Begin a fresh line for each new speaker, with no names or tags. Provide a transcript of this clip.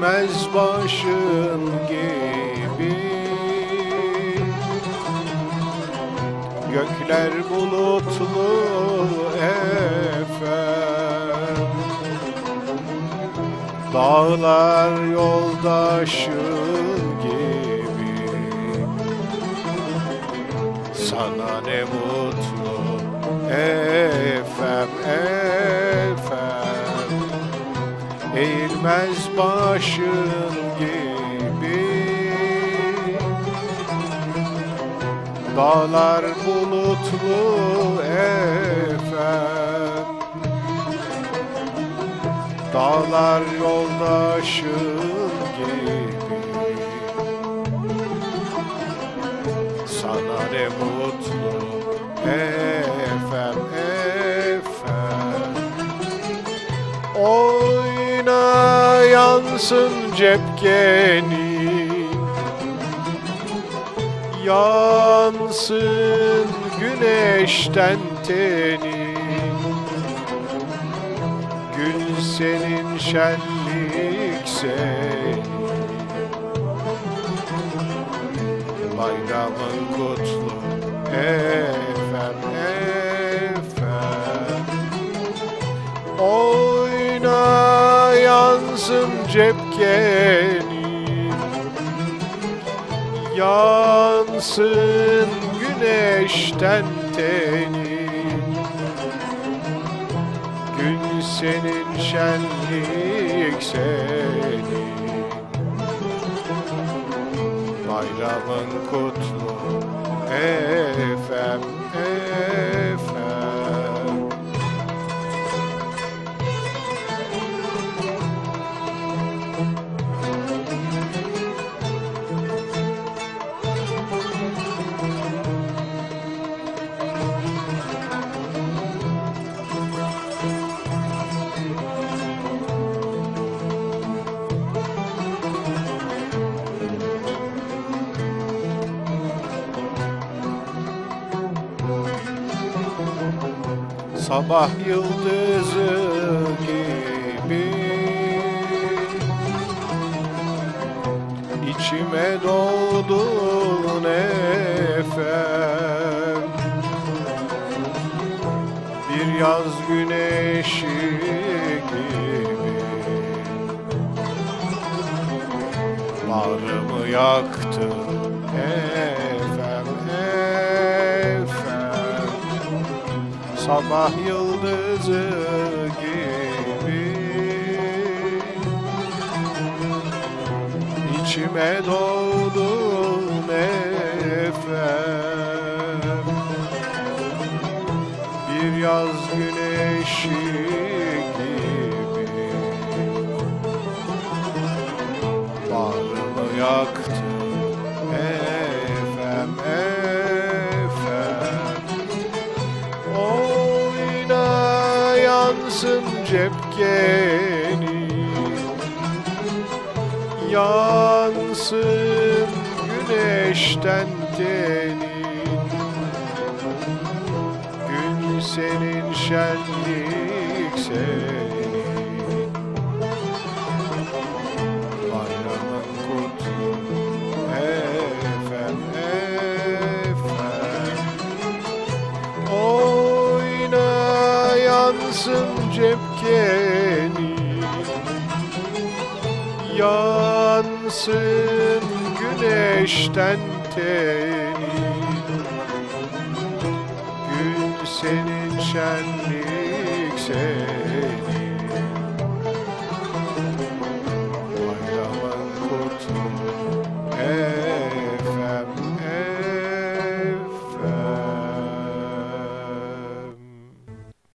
eğilmez başın gibi. Gökler bulutlu efem. Dağlar yoldaşın gibi. Sana ne mutlu Eğilmez başın gibi. Dağlar bulutlu efem Dağlar yoldaşın gibi. Sana ne mutlu efem yansın cepkeni Yansın güneşten teni. Gül senin şenlik senin Bayramın kutlu efem yansın cepkeni Yansın güneşten tenin Gün senin şenlik senin Bayramın kutlu efem efem Sabah yıldızı gibi. İçime doğdun efem Bir yaz güneşi gibi. Bağrımı yaktın efem Sabah yıldızı gibi. İçime doğdun efem Bir yaz güneşi gibi. Bağrımı yaktın yansın cepkeni Yansın güneşten tenin Gün senin şenlik senin yansın cepkeni Yansın güneşten tenin Gün senin şenlik senin